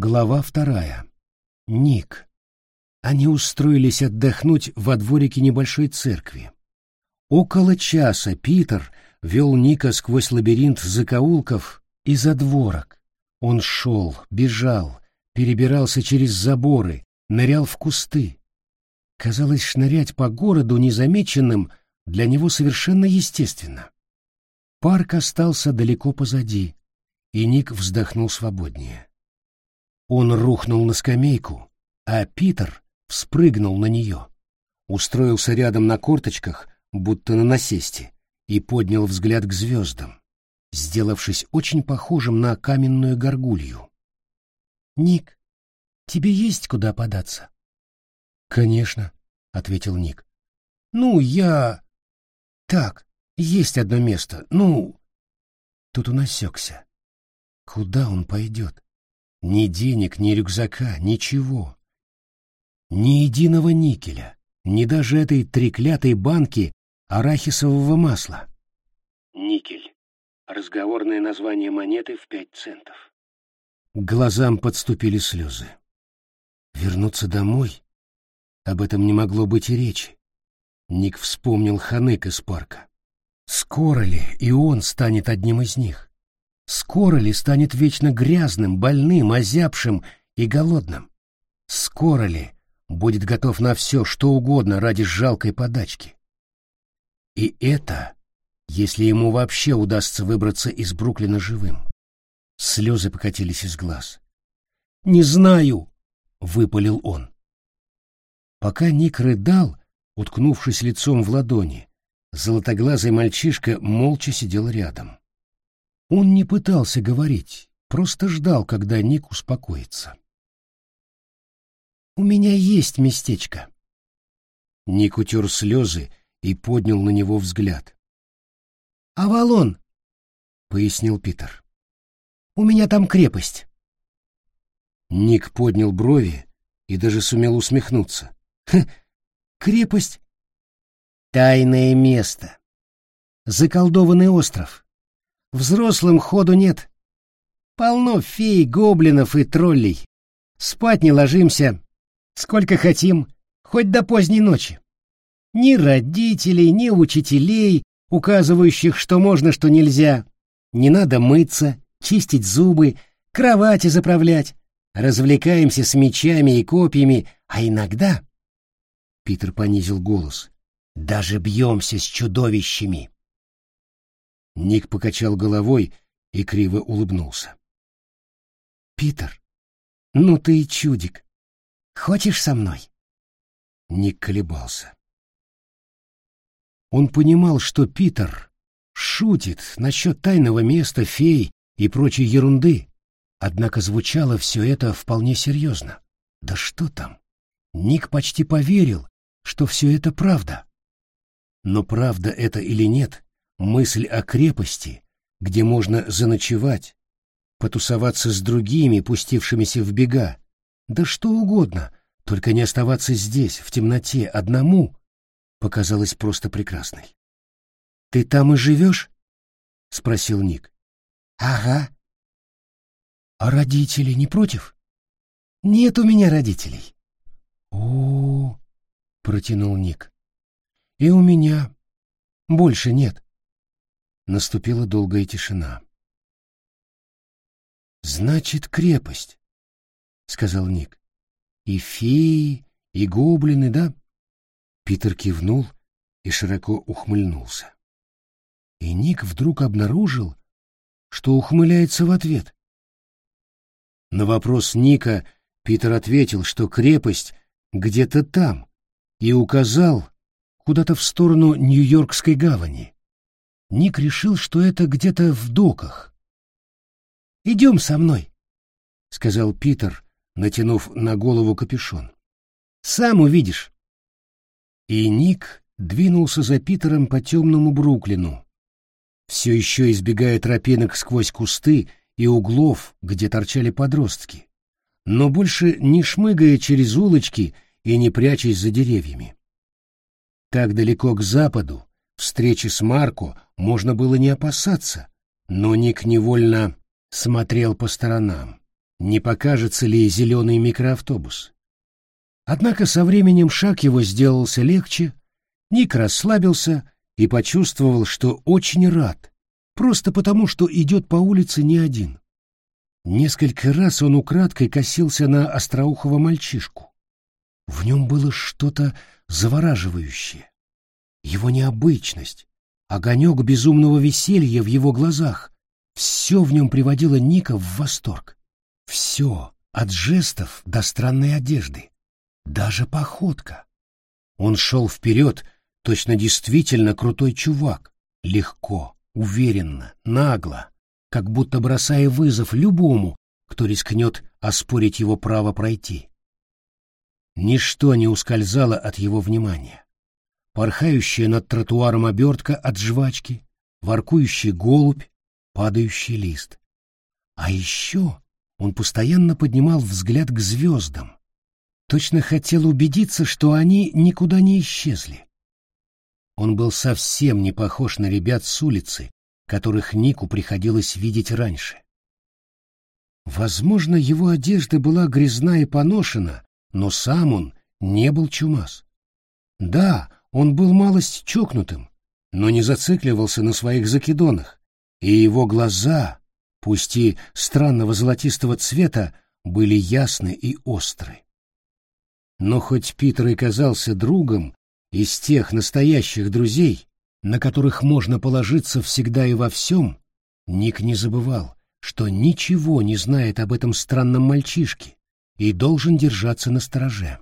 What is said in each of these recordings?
Глава вторая. Ник. Они устроились отдохнуть во дворике небольшой церкви. Около часа Питер вел Ника сквозь лабиринт закоулков и задворок. Он шел, бежал, перебирался через заборы, нырял в кусты. Казалось, шнырять по городу незамеченным для него совершенно естественно. Парк остался далеко позади, и Ник вздохнул свободнее. Он рухнул на скамейку, а Питер вспрыгнул на нее, устроился рядом на корточках, будто на насесте, и поднял взгляд к звездам, сделавшись очень похожим на каменную горгулью. «Ник, тебе есть куда податься?» «Конечно», — ответил Ник. «Ну, я...» «Так, есть одно место, ну...» Тут он осекся. Куда он пойдет? Ни денег, ни рюкзака, ничего. Ни единого никеля, ни даже этой треклятой банки арахисового масла. Никель. Разговорное название монеты в пять центов. К глазам подступили слезы. Вернуться домой? Об этом не могло быть и речи. Ник вспомнил Ханык из парка. Скоро ли и он станет одним из них? Скоро ли станет вечно грязным, больным, озябшим и голодным? Скоро ли будет готов на все, что угодно ради жалкой подачки. И это, если ему вообще удастся выбраться из Бруклина живым. Слезы покатились из глаз. «Не знаю!» — выпалил он. Пока Ник рыдал, уткнувшись лицом в ладони, золотоглазый мальчишка молча сидел рядом. Он не пытался говорить, просто ждал, когда Ник успокоится. У меня есть местечко. Ник утер слезы и поднял на него взгляд. «Авалон», — пояснил Питер. «У меня там крепость». Ник поднял брови и даже сумел усмехнуться. «Хм, крепость? Тайное место. Заколдованный остров. Взрослым ходу нет. Полно фей, гоблинов и троллей. Спать не ложимся, Сколько хотим, хоть до поздней ночи. Ни родителей, ни учителей, указывающих, что можно, что нельзя. Не надо мыться, чистить зубы, кровати заправлять. Развлекаемся с мечами и копьями, а иногда... Питер понизил голос. Даже бьемся с чудовищами. Ник покачал головой и криво улыбнулся. «Питер, ну ты и чудик. Хочешь со мной?» Ник колебался. Он понимал, что Питер шутит насчет тайного места фей и прочей ерунды, однако звучало все это вполне серьезно. Да что там? Ник почти поверил, что все это правда. Но правда это или нет, мысль о крепости, где можно заночевать, потусоваться с другими, пустившимися в бега, да что угодно, только не оставаться здесь, в темноте, одному, показалось просто прекрасной. «Ты там и живешь?» — спросил Ник. «Ага». «А родители не против?» «Нет у меня родителей». О, -о, -о протянул Ник. «И у меня больше нет». Наступила долгая тишина. «Значит, крепость сказал Ник. И феи, и гоблины, да? Питер кивнул и широко ухмыльнулся. И Ник вдруг обнаружил, что ухмыляется в ответ. На вопрос Ника Питер ответил, что крепость где-то там, и указал куда-то в сторону Нью-Йоркской гавани. Ник решил, что это где-то в доках. «Идем со мной», — сказал Питер, натянув на голову капюшон. «Сам увидишь». И Ник двинулся за Питером по темному Бруклину, все еще избегая тропинок сквозь кусты и углов, где торчали подростки, но больше не шмыгая через улочки и не прячась за деревьями. Так далеко к западу, встречи с Марко можно было не опасаться, но Ник невольно смотрел по сторонам. не покажется ли зеленый микроавтобус. Однако со временем шаг его сделался легче, Ник расслабился и почувствовал, что очень рад, просто потому, что идет по улице не один. Несколько раз он украдкой косился на остроухого мальчишку. В нем было что-то завораживающее. Его необычность, огонек безумного веселья в его глазах — все в нем приводило Ника в восторг. Все, от жестов до странной одежды даже походка. Он шел вперед, точно действительно крутой чувак, легко, уверенно, нагло, как будто бросая вызов любому, кто рискнет оспорить его право пройти. Ничто не ускользало от его внимания. Порхающая над тротуаром обертка от жвачки, воркующий голубь, падающий лист. А еще он постоянно поднимал взгляд к звездам, точно хотел убедиться, что они никуда не исчезли. Он был совсем не похож на ребят с улицы, которых Нику приходилось видеть раньше. Возможно, его одежда была грязна и поношена, но сам он не был чумас. Да, он был малость чокнутым, но не зацикливался на своих закидонах, и его глаза, пусть и странного золотистого цвета, были ясны и остры. Но хоть Питер и казался другом из тех настоящих друзей, на которых можно положиться всегда и во всем, Ник не забывал, что ничего не знает об этом странном мальчишке и должен держаться на стороже.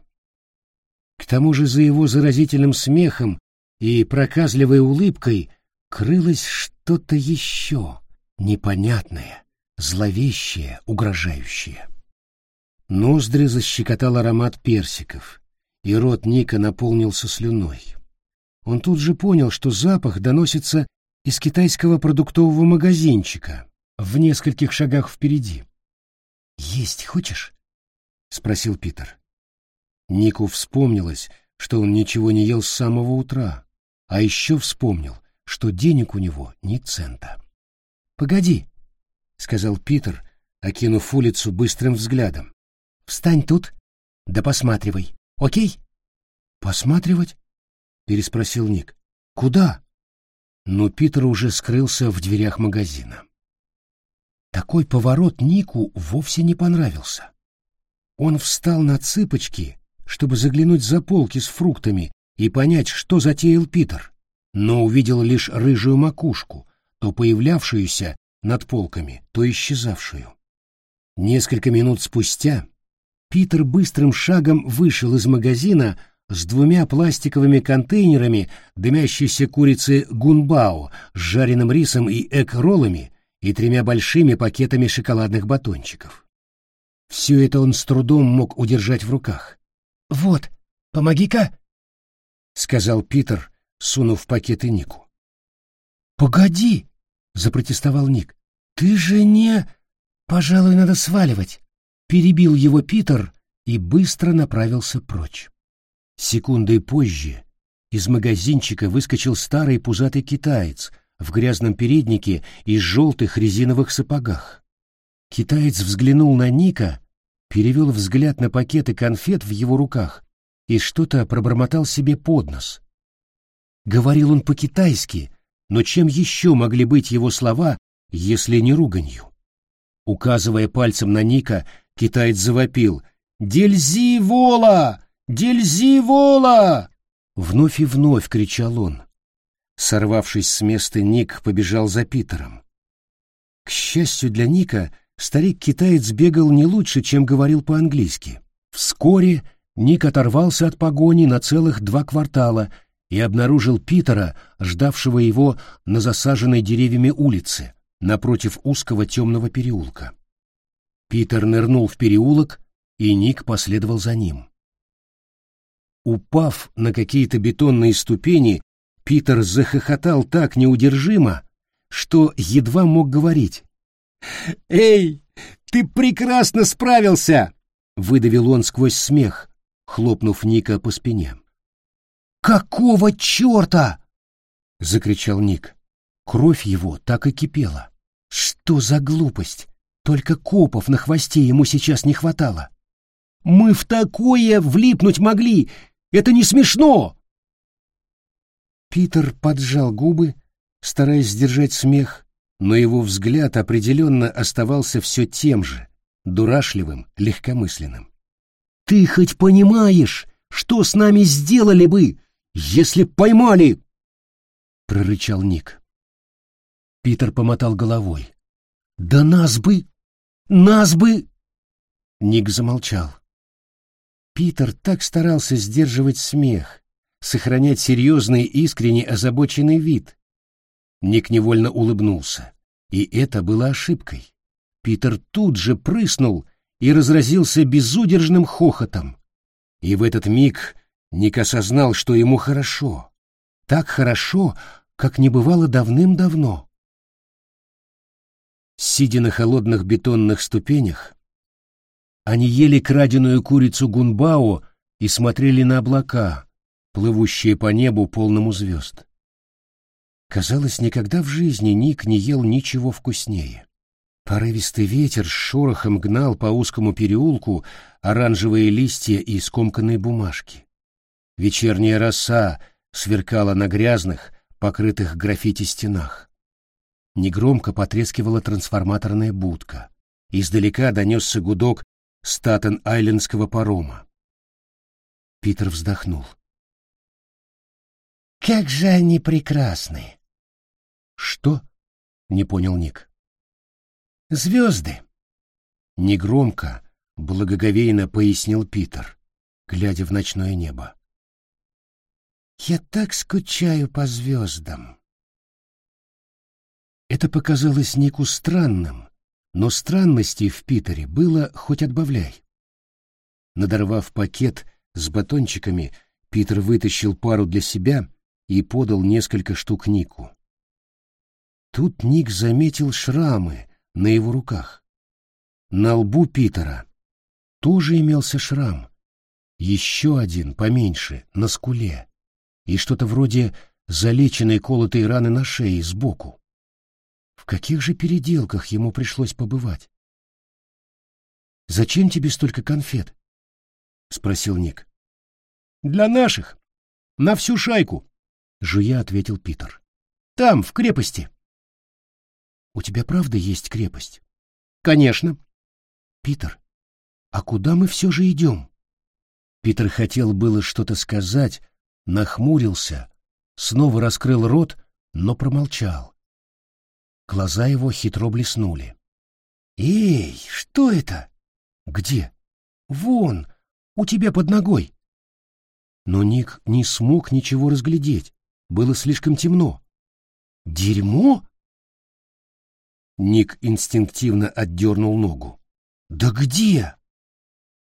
К тому же за его заразительным смехом и проказливой улыбкой крылось что-то еще непонятное, зловещее, угрожающее. Ноздри защекотал аромат персиков, и рот Ника наполнился слюной. Он тут же понял, что запах доносится из китайского продуктового магазинчика в нескольких шагах впереди. «Есть хочешь?» — спросил Питер. Нику вспомнилось, что он ничего не ел с самого утра, а еще вспомнил, что денег у него ни цента. «Погоди», — сказал Питер, окинув улицу быстрым взглядом. Встань тут, да посматривай, окей? Посматривать? Переспросил Ник. Куда? Но Питер уже скрылся в дверях магазина. Такой поворот Нику вовсе не понравился. Он встал на цыпочки, чтобы заглянуть за полки с фруктами и понять, что затеял Питер, но увидел лишь рыжую макушку, то появлявшуюся над полками, то исчезавшую. Несколько минут спустя Питер быстрым шагом вышел из магазина с двумя пластиковыми контейнерами дымящейся курицы гунбао с жареным рисом и эк-роллами и тремя большими пакетами шоколадных батончиков. Все это он с трудом мог удержать в руках. «Вот, помоги-ка!» — сказал Питер, сунув пакеты Нику. «Погоди!» — запротестовал Ник. «Ты же не... Пожалуй, надо сваливать перебил его Питер и быстро направился прочь. Секундой позже из магазинчика выскочил старый пузатый китаец в грязном переднике и желтых резиновых сапогах. Китаец взглянул на Ника, перевел взгляд на пакеты конфет в его руках и что-то пробормотал себе под нос. Говорил он по-китайски, но чем еще могли быть его слова, если не руганью? Указывая пальцем на Ника, Китаец завопил «Дельзи вола! Дельзи вола!» Вновь и вновь кричал он. Сорвавшись с места, Ник побежал за Питером. К счастью для Ника, старик-китаец бегал не лучше, чем говорил по-английски. Вскоре Ник оторвался от погони на целых два квартала и обнаружил Питера, ждавшего его на засаженной деревьями улице, напротив узкого темного переулка. Питер нырнул в переулок, и Ник последовал за ним. Упав на какие-то бетонные ступени, Питер захохотал так неудержимо, что едва мог говорить. «Эй, ты прекрасно справился!» — выдавил он сквозь смех, хлопнув Ника по спине. «Какого черта?» — закричал Ник. Кровь его так и кипела. «Что за глупость? Только копов на хвосте ему сейчас не хватало. Мы в такое влипнуть могли! Это не смешно!» Питер поджал губы, стараясь сдержать смех, но его взгляд определенно оставался все тем же, дурашливым, легкомысленным. «Ты хоть понимаешь, что с нами сделали бы, если поймали?» — прорычал Ник. Питер помотал головой. «Да нас бы! Нас бы!» Ник замолчал. Питер так старался сдерживать смех, сохранять серьезный искренне озабоченный вид. Ник невольно улыбнулся, и это было ошибкой. Питер тут же прыснул и разразился безудержным хохотом. И в этот миг Ник осознал, что ему хорошо. Так хорошо, как не бывало давным-давно. Сидя на холодных бетонных ступенях, они ели краденую курицу гунбао и смотрели на облака, плывущие по небу полному звезд. Казалось, никогда в жизни Ник не ел ничего вкуснее. Порывистый ветер с шорохом гнал по узкому переулку оранжевые листья и скомканные бумажки. Вечерняя роса сверкала на грязных, покрытых граффити стенах. Негромко потрескивала трансформаторная будка. Издалека донесся гудок Статен-Айлендского парома. Питер вздохнул. «Как же они прекрасны!» «Что?» — не понял Ник. «Звезды!» Негромко, благоговейно пояснил Питер, глядя в ночное небо. «Я так скучаю по звездам!» Это показалось Нику странным, но странностей в Питере было хоть отбавляй. Надорвав пакет с батончиками, Питер вытащил пару для себя и подал несколько штук Нику. Тут Ник заметил шрамы на его руках. На лбу Питера тоже имелся шрам, еще один поменьше, на скуле, и что-то вроде залеченной колотой раны на шее сбоку. В каких же переделках ему пришлось побывать? «Зачем тебе столько конфет?» — спросил Ник. «Для наших. На всю шайку», — жуя ответил Питер. «Там, в крепости». «У тебя правда есть крепость?» «Конечно». «Питер, а куда мы все же идем?» Питер хотел было что-то сказать, нахмурился, снова раскрыл рот, но промолчал. Глаза его хитро блеснули. «Эй, что это?» «Где?» «Вон, у тебя под ногой». Но Ник не смог ничего разглядеть. Было слишком темно. «Дерьмо?» Ник инстинктивно отдернул ногу. «Да где?»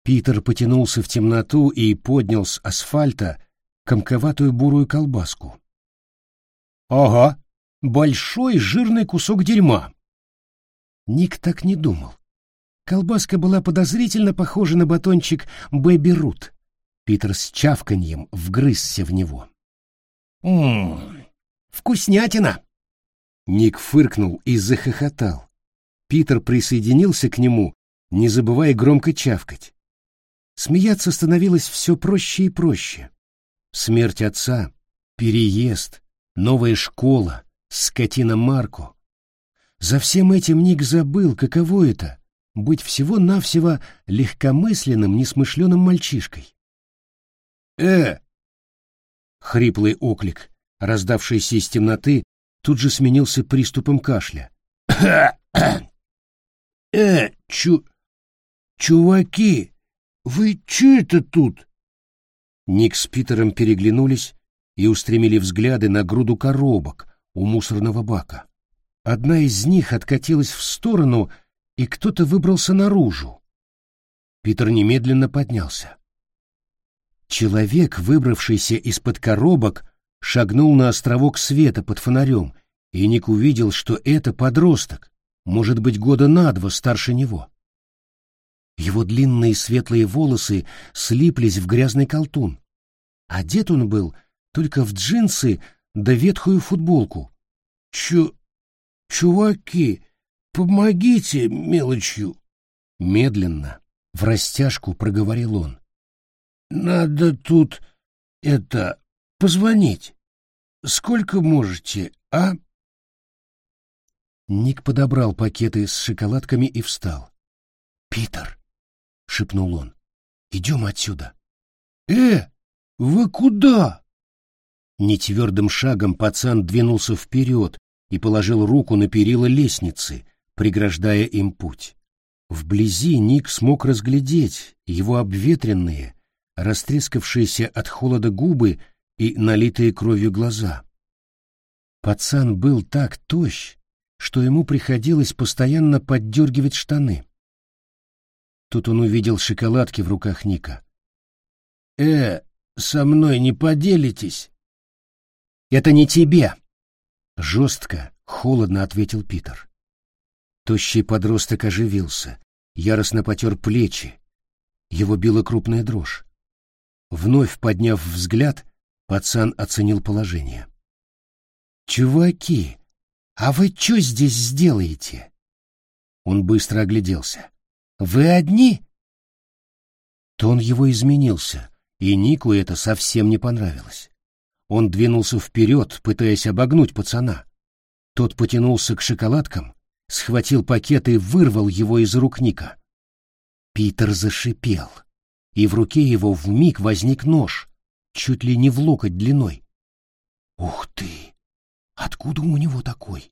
Питер потянулся в темноту и поднял с асфальта комковатую бурую колбаску. «Ага, большой жирный кусок дерьма. Ник так не думал. Колбаска была подозрительно похожа на батончик Бэби Рут. Питер с чавканьем вгрызся в него. «Ммм, вкуснятина!» Ник фыркнул и захохотал. Питер присоединился к нему, не забывая громко чавкать. Смеяться становилось все проще и проще. Смерть отца, переезд, новая школа, скотина Марко. За всем этим Ник забыл, каково это — быть всего-навсего легкомысленным, несмышленым мальчишкой. «Э!» Хриплый оклик, раздавшийся из темноты, тут же сменился приступом кашля. «Э, чу... чуваки, вы чё это тут?» Ник с Питером переглянулись и устремили взгляды на груду коробок, у мусорного бака. Одна из них откатилась в сторону, и кто-то выбрался наружу. Питер немедленно поднялся. Человек, выбравшийся из-под коробок, шагнул на островок света под фонарем, и Ник увидел, что это подросток, может быть, года на два старше него. Его длинные светлые волосы слиплись в грязный колтун. Одет он был только в джинсы да ветхую футболку. Чу... чуваки, помогите мелочью. Медленно, в растяжку проговорил он. Надо тут, это, позвонить. Сколько можете, а? Ник подобрал пакеты с шоколадками и встал. «Питер!» — шепнул он. «Идем отсюда!» «Э, вы куда?» Нетвердым шагом пацан двинулся вперед и положил руку на перила лестницы, преграждая им путь. Вблизи Ник смог разглядеть его обветренные, растрескавшиеся от холода губы и налитые кровью глаза. Пацан был так тощ, что ему приходилось постоянно поддергивать штаны. Тут он увидел шоколадки в руках Ника. «Э, со мной не поделитесь?» «Это не тебе!» Жестко, холодно ответил Питер. Тощий подросток оживился, яростно потер плечи. Его била крупная дрожь. Вновь подняв взгляд, пацан оценил положение. «Чуваки, а вы что здесь сделаете?» Он быстро огляделся. «Вы одни?» Тон его изменился, и Нику это совсем не понравилось. Он двинулся вперед, пытаясь обогнуть пацана. Тот потянулся к шоколадкам, схватил пакет и вырвал его из рук Ника. Питер зашипел, и в руке его вмиг возник нож, чуть ли не в локоть длиной. «Ух ты! Откуда у него такой?»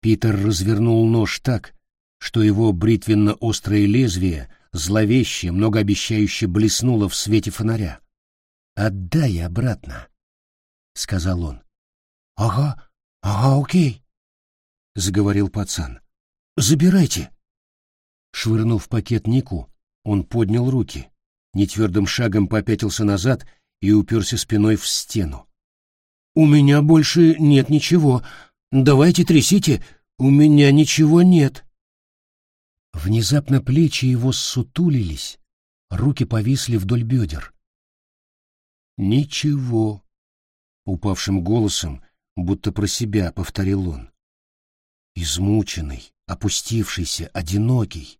Питер развернул нож так, что его бритвенно-острое лезвие зловеще, многообещающе блеснуло в свете фонаря. «Отдай обратно», — сказал он. «Ага, ага, окей», — заговорил пацан. «Забирайте». Швырнув пакет Нику, он поднял руки, нетвердым шагом попятился назад и уперся спиной в стену. «У меня больше нет ничего. Давайте трясите. У меня ничего нет». Внезапно плечи его ссутулились, руки повисли вдоль бедер. «Ничего», — упавшим голосом, будто про себя повторил он. Измученный, опустившийся, одинокий.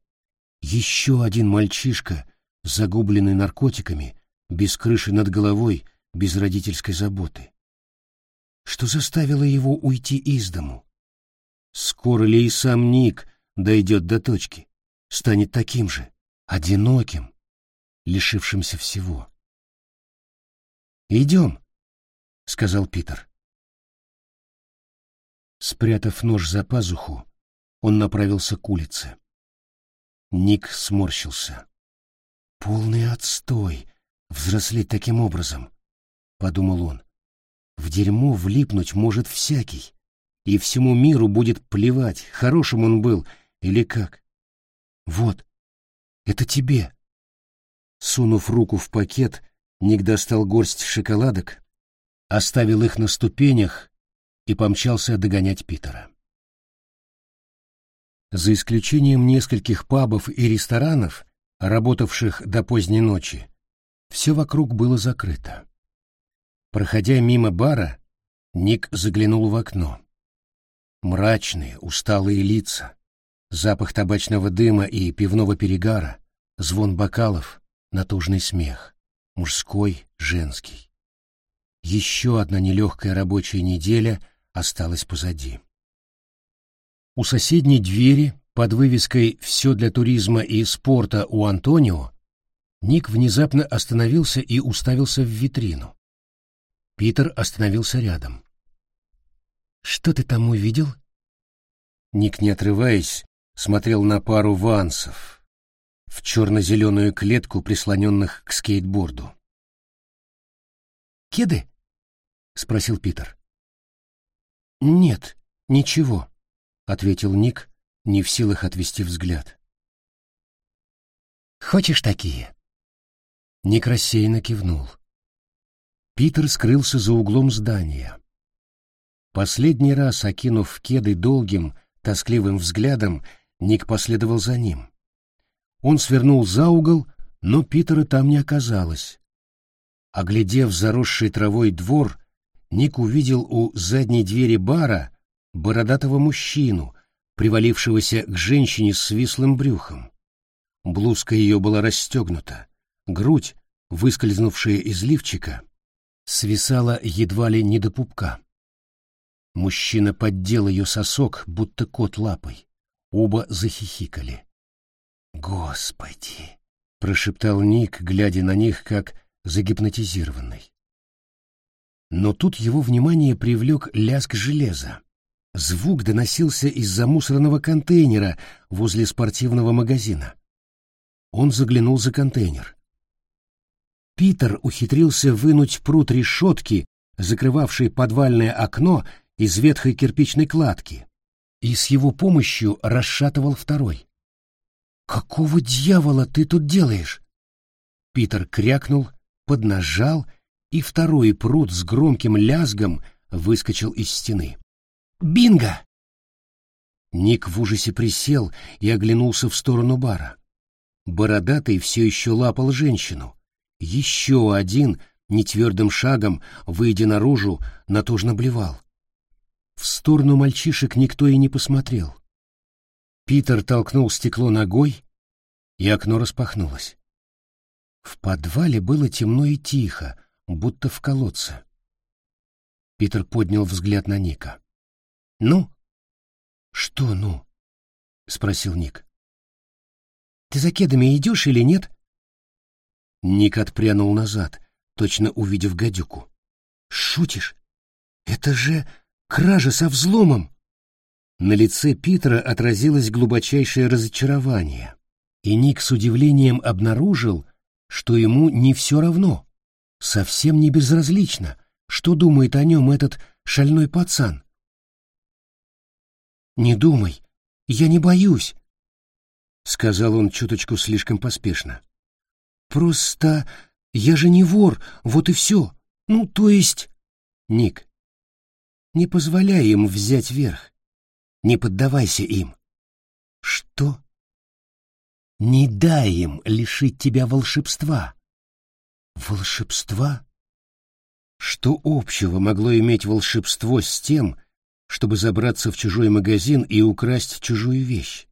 Еще один мальчишка, загубленный наркотиками, без крыши над головой, без родительской заботы. Что заставило его уйти из дому? Скоро ли и сам Ник дойдет до точки, станет таким же, одиноким, лишившимся всего. «Идем», — сказал Питер. Спрятав нож за пазуху, он направился к улице. Ник сморщился. «Полный отстой, взрослеть таким образом», — подумал он. «В дерьмо влипнуть может всякий, и всему миру будет плевать, хорошим он был или как. Вот, это тебе. Сунув руку в пакет, Ник достал горсть шоколадок, оставил их на ступенях и помчался догонять Питера. За исключением нескольких пабов и ресторанов, работавших до поздней ночи, все вокруг было закрыто. Проходя мимо бара, Ник заглянул в окно. Мрачные, усталые лица, запах табачного дыма и пивного перегара, звон бокалов, натужный смех, мужской, женский. Еще одна нелегкая рабочая неделя осталась позади. У соседней двери под вывеской «Все для туризма и спорта у Антонио» Ник внезапно остановился и уставился в витрину. Питер остановился рядом. «Что ты там увидел?» Ник, не отрываясь, смотрел на пару вансов в черно-зеленую клетку, прислоненных к скейтборду. «Кеды?» — спросил Питер. «Нет, ничего», — ответил Ник, не в силах отвести взгляд. «Хочешь такие?» Ник рассеянно кивнул. Питер скрылся за углом здания. Последний раз, окинув кеды долгим, тоскливым взглядом, Ник последовал за ним. Он свернул за угол, но Питера там не оказалось. Оглядев заросший травой двор, Ник увидел у задней двери бара бородатого мужчину, привалившегося к женщине с вислым брюхом. Блузка ее была расстегнута, грудь, выскользнувшая из лифчика, свисала едва ли не до пупка. Мужчина поддел ее сосок, будто кот лапой. Оба захихикали. «Господи!» — прошептал Ник, глядя на них, как загипнотизированный. Но тут его внимание привлек лязг железа. Звук доносился из-за мусорного контейнера возле спортивного магазина. Он заглянул за контейнер. Питер ухитрился вынуть прут решетки, закрывавшей подвальное окно из ветхой кирпичной кладки, и с его помощью расшатывал второй. «Какого дьявола ты тут делаешь?» Питер крякнул, поднажал, и второй прут с громким лязгом выскочил из стены. «Бинго!» Ник в ужасе присел и оглянулся в сторону бара. Бородатый все еще лапал женщину. Еще один, нетвердым шагом, выйдя наружу, натужно блевал. В сторону мальчишек никто и не посмотрел. Питер толкнул стекло ногой, и окно распахнулось. В подвале было темно и тихо, будто в колодце. Питер поднял взгляд на Ника. «Ну?» «Что «ну?» — спросил Ник. «Ты за кедами идешь или нет?» Ник отпрянул назад, точно увидев гадюку. «Шутишь? Это же кража со взломом!» На лице Питера отразилось глубочайшее разочарование, и Ник с удивлением обнаружил, что ему не все равно, совсем не безразлично, что думает о нем этот шальной пацан. «Не думай, я не боюсь», — сказал он чуточку слишком поспешно. «Просто я же не вор, вот и все. Ну, то есть...» «Ник, не позволяй им взять верх. Не поддавайся им». «Что?» «Не дай им лишить тебя волшебства». «Волшебства?» Что общего могло иметь волшебство с тем, чтобы забраться в чужой магазин и украсть чужую вещь?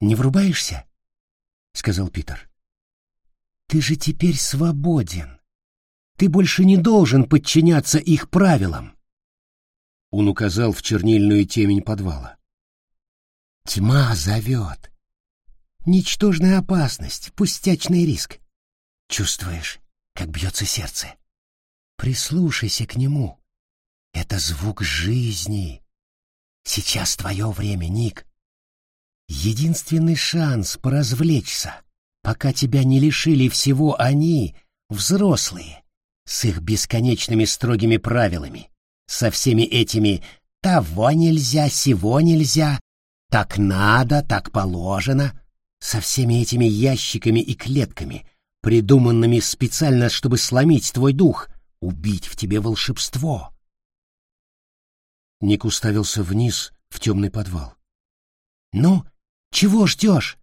«Не врубаешься?» — сказал Питер. «Ты же теперь свободен. Ты больше не должен подчиняться их правилам». Он указал в чернильную темень подвала. «Тьма зовет. Ничтожная опасность, пустячный риск. Чувствуешь, как бьется сердце? Прислушайся к нему. Это звук жизни. Сейчас твое время, Ник. Единственный шанс поразвлечься, пока тебя не лишили всего они, взрослые, с их бесконечными строгими правилами, со всеми этими «того нельзя, сего нельзя», «так надо, так положено», со всеми этими ящиками и клетками, придуманными специально, чтобы сломить твой дух, убить в тебе волшебство. Ник уставился вниз в темный подвал. «Ну, чего ждешь?»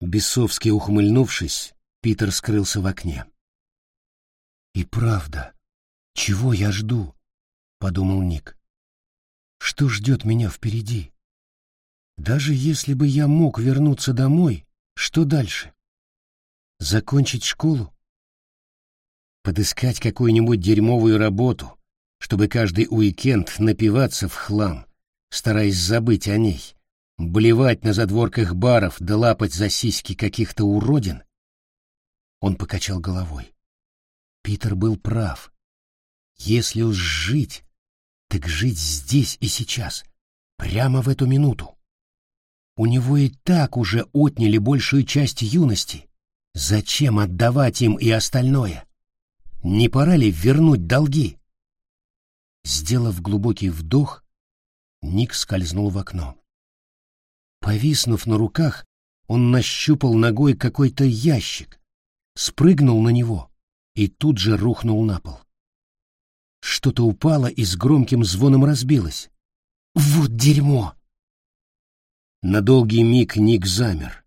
Бесовски ухмыльнувшись, Питер скрылся в окне. «И правда, чего я жду?» — подумал Ник. «Что ждет меня впереди? Даже если бы я мог вернуться домой, что дальше? Закончить школу? Подыскать какую-нибудь дерьмовую работу, чтобы каждый уикенд напиваться в хлам, стараясь забыть о ней, блевать на задворках баров да лапать за сиськи каких-то уродин? Он покачал головой. Питер был прав. Если уж жить, так жить здесь и сейчас, прямо в эту минуту. У него и так уже отняли большую часть юности. Зачем отдавать им и остальное? Не пора ли вернуть долги? Сделав глубокий вдох, Ник скользнул в окно. Повиснув на руках, он нащупал ногой какой-то ящик, спрыгнул на него и тут же рухнул на пол. Что-то упало и с громким звоном разбилось. «Вот дерьмо!» На долгий миг Ник замер.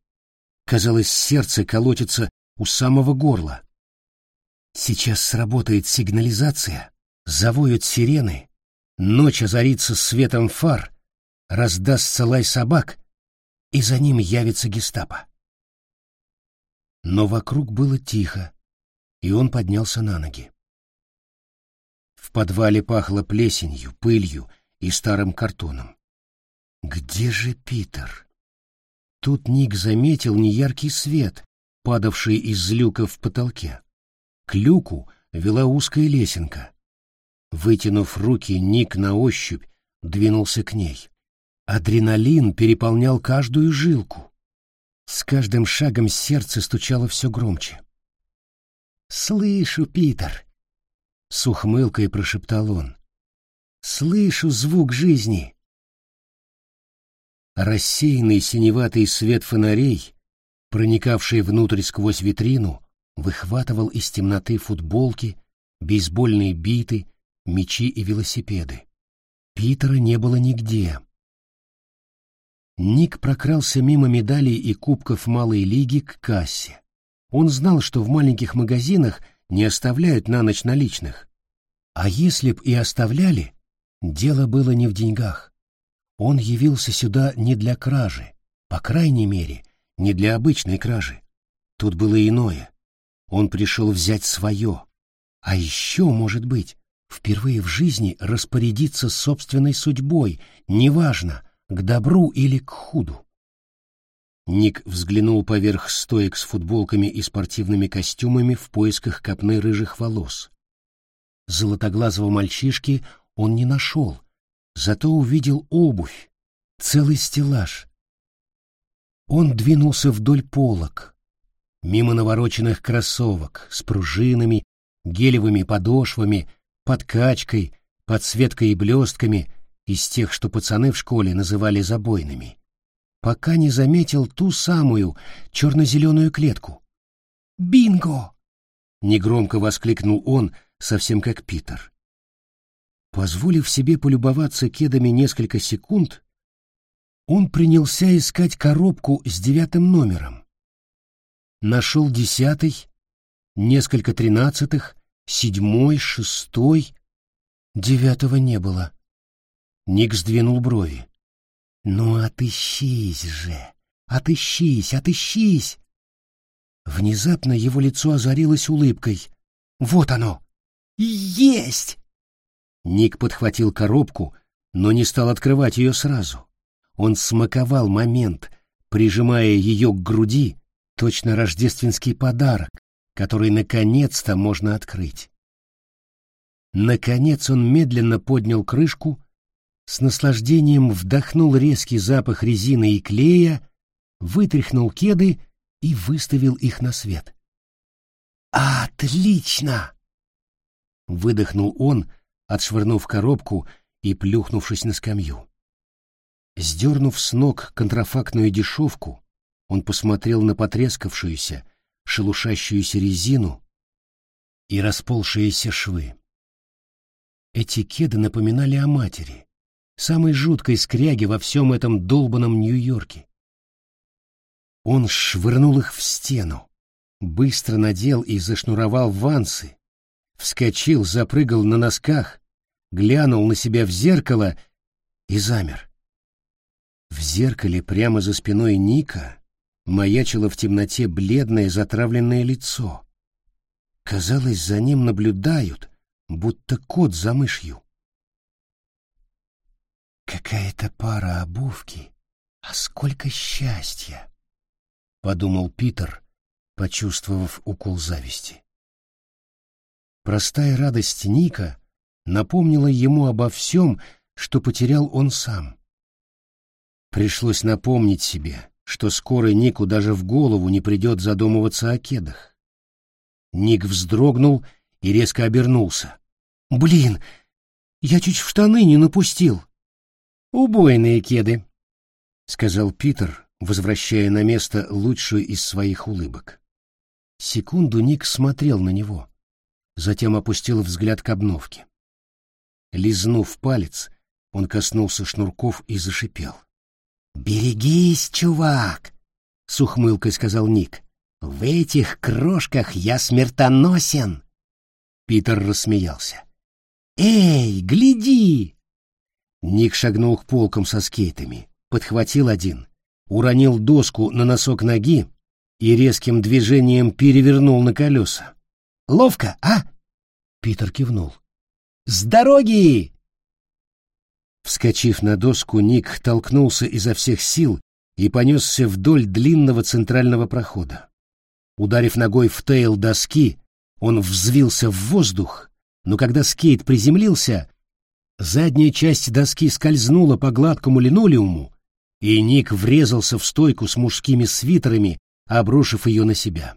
Казалось, сердце колотится у самого горла. Сейчас сработает сигнализация, завоют сирены, ночь озарится светом фар, раздастся лай собак, и за ним явится гестапо. Но вокруг было тихо, и он поднялся на ноги. В подвале пахло плесенью, пылью и старым картоном. Где же Питер? Тут Ник заметил неяркий свет, падавший из люка в потолке. К люку вела узкая лесенка. Вытянув руки, Ник на ощупь двинулся к ней. Адреналин переполнял каждую жилку. С каждым шагом сердце стучало все громче. «Слышу, Питер!» — с ухмылкой прошептал он. «Слышу звук жизни!» Рассеянный синеватый свет фонарей, проникавший внутрь сквозь витрину, выхватывал из темноты футболки, бейсбольные биты, мечи и велосипеды. Питера не было нигде. Ник прокрался мимо медалей и кубков малой лиги к кассе. Он знал, что в маленьких магазинах не оставляют на ночь наличных. А если б и оставляли, дело было не в деньгах. Он явился сюда не для кражи, по крайней мере, не для обычной кражи. Тут было иное. Он пришел взять свое. А еще, может быть, впервые в жизни распорядиться собственной судьбой, неважно, к добру или к худу. Ник взглянул поверх стоек с футболками и спортивными костюмами в поисках копны рыжих волос. Золотоглазого мальчишки он не нашел, зато увидел обувь, целый стеллаж. Он двинулся вдоль полок, мимо навороченных кроссовок с пружинами, гелевыми подошвами, подкачкой, подсветкой и блестками, из тех, что пацаны в школе называли забойными, пока не заметил ту самую черно-зеленую клетку. «Бинго!» — негромко воскликнул он, совсем как Питер. Позволив себе полюбоваться кедами несколько секунд, он принялся искать коробку с девятым номером. Нашел десятый, несколько тринадцатых, седьмой, шестой. Девятого не было. Ник сдвинул брови. «Ну, отыщись же! Отыщись, отыщись!» Внезапно его лицо озарилось улыбкой. «Вот оно! Есть!» Ник подхватил коробку, но не стал открывать ее сразу. Он смаковал момент, прижимая ее к груди, точно рождественский подарок, который наконец-то можно открыть. Наконец он медленно поднял крышку с наслаждением вдохнул резкий запах резины и клея, вытряхнул кеды и выставил их на свет. «Отлично!» — выдохнул он, отшвырнув коробку и плюхнувшись на скамью. Сдернув с ног контрафактную дешевку, он посмотрел на потрескавшуюся, шелушащуюся резину и расползшиеся швы. Эти кеды напоминали о матери, самой жуткой скряги во всем этом долбанном Нью-Йорке. Он швырнул их в стену, быстро надел и зашнуровал вансы, вскочил, запрыгал на носках, глянул на себя в зеркало и замер. В зеркале прямо за спиной Ника маячило в темноте бледное затравленное лицо. Казалось, за ним наблюдают, будто кот за мышью. Какая-то пара обувки, а сколько счастья! — подумал Питер, почувствовав укол зависти. Простая радость Ника напомнила ему обо всем, что потерял он сам. Пришлось напомнить себе, что скоро Нику даже в голову не придет задумываться о кедах. Ник вздрогнул и резко обернулся. «Блин, я чуть в штаны не напустил!» «Убойные кеды», — сказал Питер, возвращая на место лучшую из своих улыбок. Секунду Ник смотрел на него, затем опустил взгляд к обновке. Лизнув палец, он коснулся шнурков и зашипел. «Берегись, чувак!» — с ухмылкой сказал Ник. «В этих крошках я смертоносен!» Питер рассмеялся. «Эй, гляди!» Ник шагнул к полкам со скейтами, подхватил один, уронил доску на носок ноги и резким движением перевернул на колеса. «Ловко, а?» Питер кивнул. «С дороги!» Вскочив на доску, Ник толкнулся изо всех сил и понесся вдоль длинного центрального прохода. Ударив ногой в тейл доски, он взвился в воздух, но когда скейт приземлился, задняя часть доски скользнула по гладкому линолеуму, и Ник врезался в стойку с мужскими свитерами, обрушив ее на себя.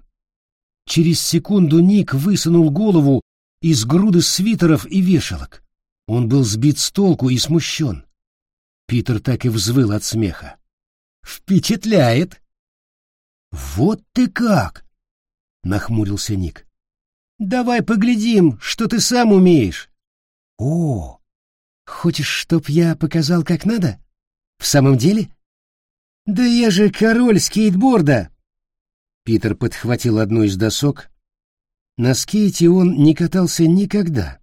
Через секунду Ник высунул голову из груды свитеров и вешалок. Он был сбит с толку и смущен. Питер так и взвыл от смеха. «Впечатляет!» «Вот ты как!» — нахмурился Ник. «Давай поглядим, что ты сам умеешь». «О, хочешь, чтоб я показал, как надо? В самом деле?» «Да я же король скейтборда!» Питер подхватил одну из досок. На скейте он не катался никогда.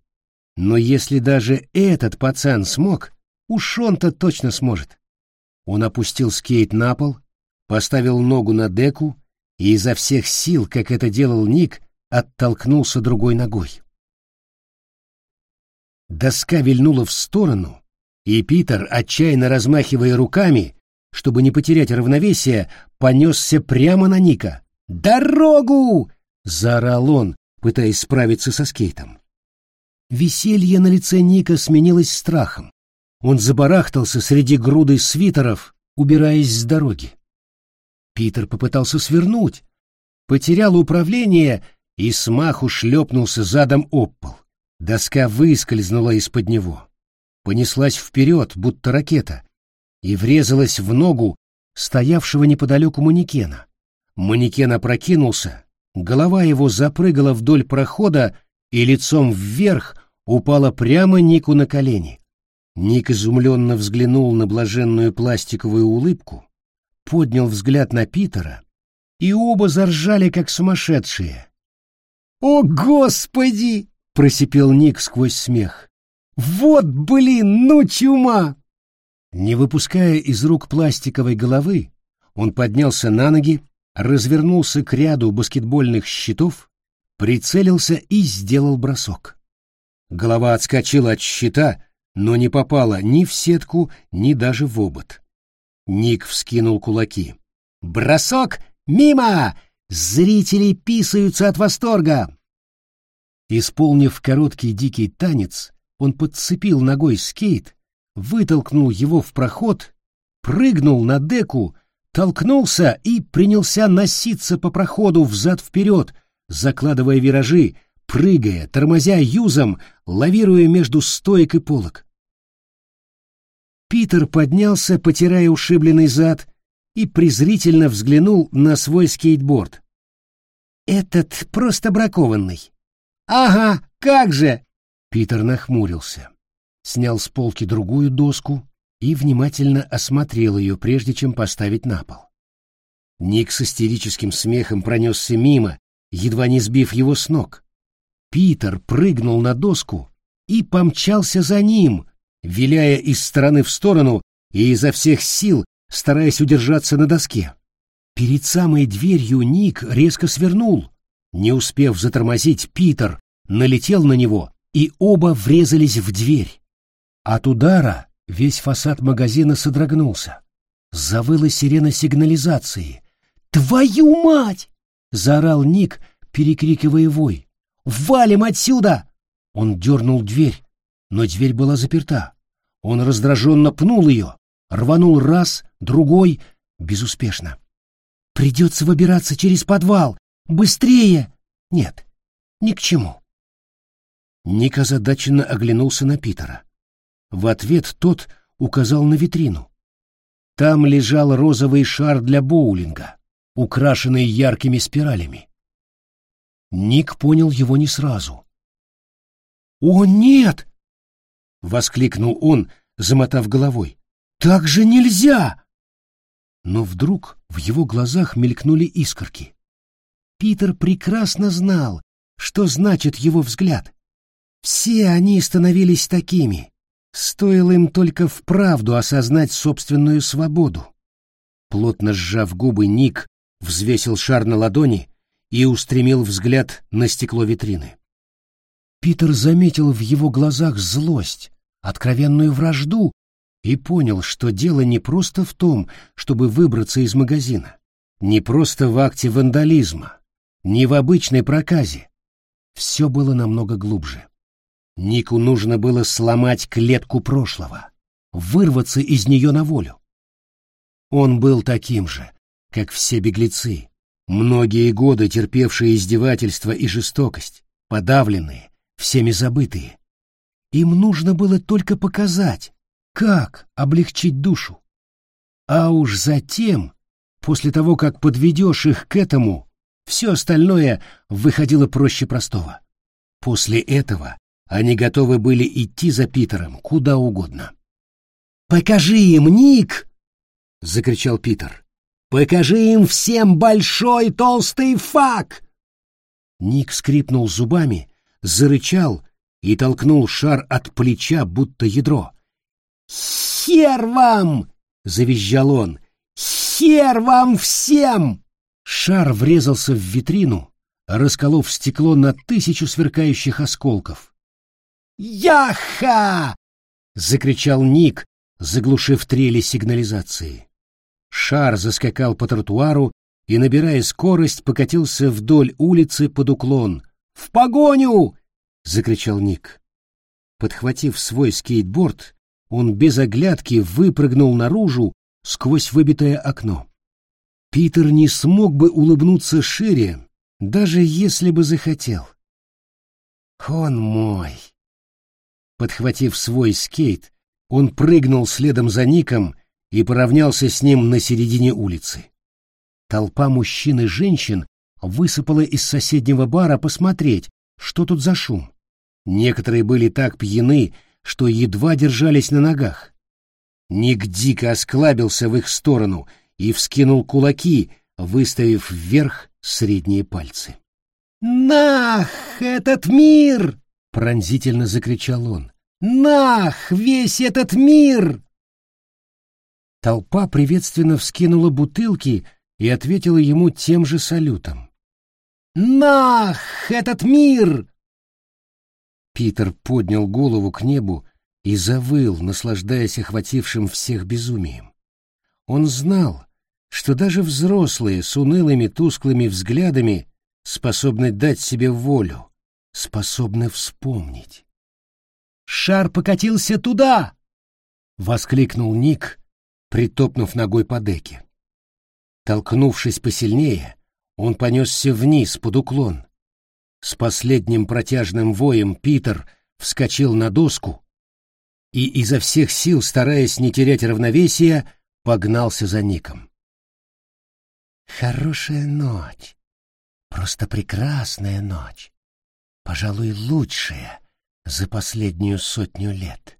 Но если даже этот пацан смог, уж он-то точно сможет. Он опустил скейт на пол, поставил ногу на деку и изо всех сил, как это делал Ник, оттолкнулся другой ногой. Доска вильнула в сторону, и Питер, отчаянно размахивая руками, чтобы не потерять равновесие, понесся прямо на Ника. «Дорогу!» — заорал он, пытаясь справиться со скейтом. Веселье на лице Ника сменилось страхом. Он забарахтался среди груды свитеров, убираясь с дороги. Питер попытался свернуть, потерял управление и смаху шлепнулся задом об пол. Доска выскользнула из-под него, понеслась вперед, будто ракета, и врезалась в ногу стоявшего неподалеку манекена. Манекен опрокинулся, голова его запрыгала вдоль прохода и лицом вверх упала прямо Нику на колени. Ник изумленно взглянул на блаженную пластиковую улыбку, поднял взгляд на Питера, и оба заржали, как сумасшедшие. «О, Господи!» — просипел Ник сквозь смех. «Вот, блин, ну чума!» Не выпуская из рук пластиковой головы, он поднялся на ноги, развернулся к ряду баскетбольных щитов, прицелился и сделал бросок. Голова отскочила от щита, но не попала ни в сетку, ни даже в обод. Ник вскинул кулаки. «Бросок! Мимо! Зрители писаются от восторга!» Исполнив короткий дикий танец, он подцепил ногой скейт, вытолкнул его в проход, прыгнул на деку, толкнулся и принялся носиться по проходу взад-вперед, закладывая виражи, прыгая, тормозя юзом, лавируя между стоек и полок. Питер поднялся, потирая ушибленный зад, и презрительно взглянул на свой скейтборд. «Этот просто бракованный». «Ага, как же!» Питер нахмурился, снял с полки другую доску и внимательно осмотрел ее, прежде чем поставить на пол. Ник с истерическим смехом пронесся мимо, едва не сбив его с ног. Питер прыгнул на доску и помчался за ним, виляя из стороны в сторону и изо всех сил стараясь удержаться на доске. Перед самой дверью Ник резко свернул. Не успев затормозить, Питер налетел на него, и оба врезались в дверь. От удара весь фасад магазина содрогнулся. Завыла сирена сигнализации. «Твою мать!» — заорал Ник, перекрикивая вой. Валим отсюда!» Он дернул дверь, но дверь была заперта. Он раздраженно пнул ее, рванул раз, другой, безуспешно. «Придется выбираться через подвал! Быстрее!» «Нет, ни к чему!» Ник озадаченно оглянулся на Питера. В ответ тот указал на витрину. Там лежал розовый шар для боулинга, украшенный яркими спиралями. Ник понял его не сразу. «О, нет!» — воскликнул он, замотав головой. «Так же нельзя!» Но вдруг в его глазах мелькнули искорки. Питер прекрасно знал, что значит его взгляд. Все они становились такими, Стоило им только вправду осознать собственную свободу. Плотно сжав губы, Ник взвесил шар на ладони и устремил взгляд на стекло витрины. Питер заметил в его глазах злость, откровенную вражду и понял, что дело не просто в том, чтобы выбраться из магазина, не просто в акте вандализма, не в обычной проказе. Все было намного глубже. Нику нужно было сломать клетку прошлого, вырваться из нее на волю. Он был таким же, как все беглецы, многие годы терпевшие издевательства и жестокость, подавленные, всеми забытые. Им нужно было только показать, как облегчить душу. А уж затем, после того, как подведешь их к этому, все остальное выходило проще простого. После этого они готовы были идти за Питером куда угодно. «Покажи им, Ник!» — закричал Питер. «Покажи им всем большой толстый фак!» Ник скрипнул зубами, зарычал и толкнул шар от плеча, будто ядро. «Хер вам!» — завизжал он. «Хер вам всем!» Шар врезался в витрину, расколов стекло на тысячу сверкающих осколков. «Яха!» — закричал Ник, заглушив трели сигнализации. Шар заскакал по тротуару и, набирая скорость, покатился вдоль улицы под уклон. «В погоню!» — закричал Ник. Подхватив свой скейтборд, он без оглядки выпрыгнул наружу сквозь выбитое окно. Питер не смог бы улыбнуться шире, даже если бы захотел. «Он мой!» Подхватив свой скейт, он прыгнул следом за Ником и поравнялся с ним на середине улицы. Толпа мужчин и женщин высыпала из соседнего бара посмотреть, что тут за шум. Некоторые были так пьяны, что едва держались на ногах. Ник дико осклабился в их сторону и вскинул кулаки, выставив вверх средние пальцы. «Нах, этот мир!» — пронзительно закричал он. «Нах, весь этот мир!» Толпа приветственно вскинула бутылки и ответила ему тем же салютом. «Нах, этот мир!» Питер поднял голову к небу и завыл, наслаждаясь охватившим всех безумием. Он знал, что даже взрослые с унылыми тусклыми взглядами способны дать себе волю, способны вспомнить. «Шар покатился туда!» — воскликнул Ник, притопнув ногой по деке. Толкнувшись посильнее, он понесся вниз под уклон. С последним протяжным воем Питер вскочил на доску и изо всех сил, стараясь не терять равновесия, погнался за Ником. Хорошая ночь, просто прекрасная ночь, пожалуй, лучшая за последнюю сотню лет.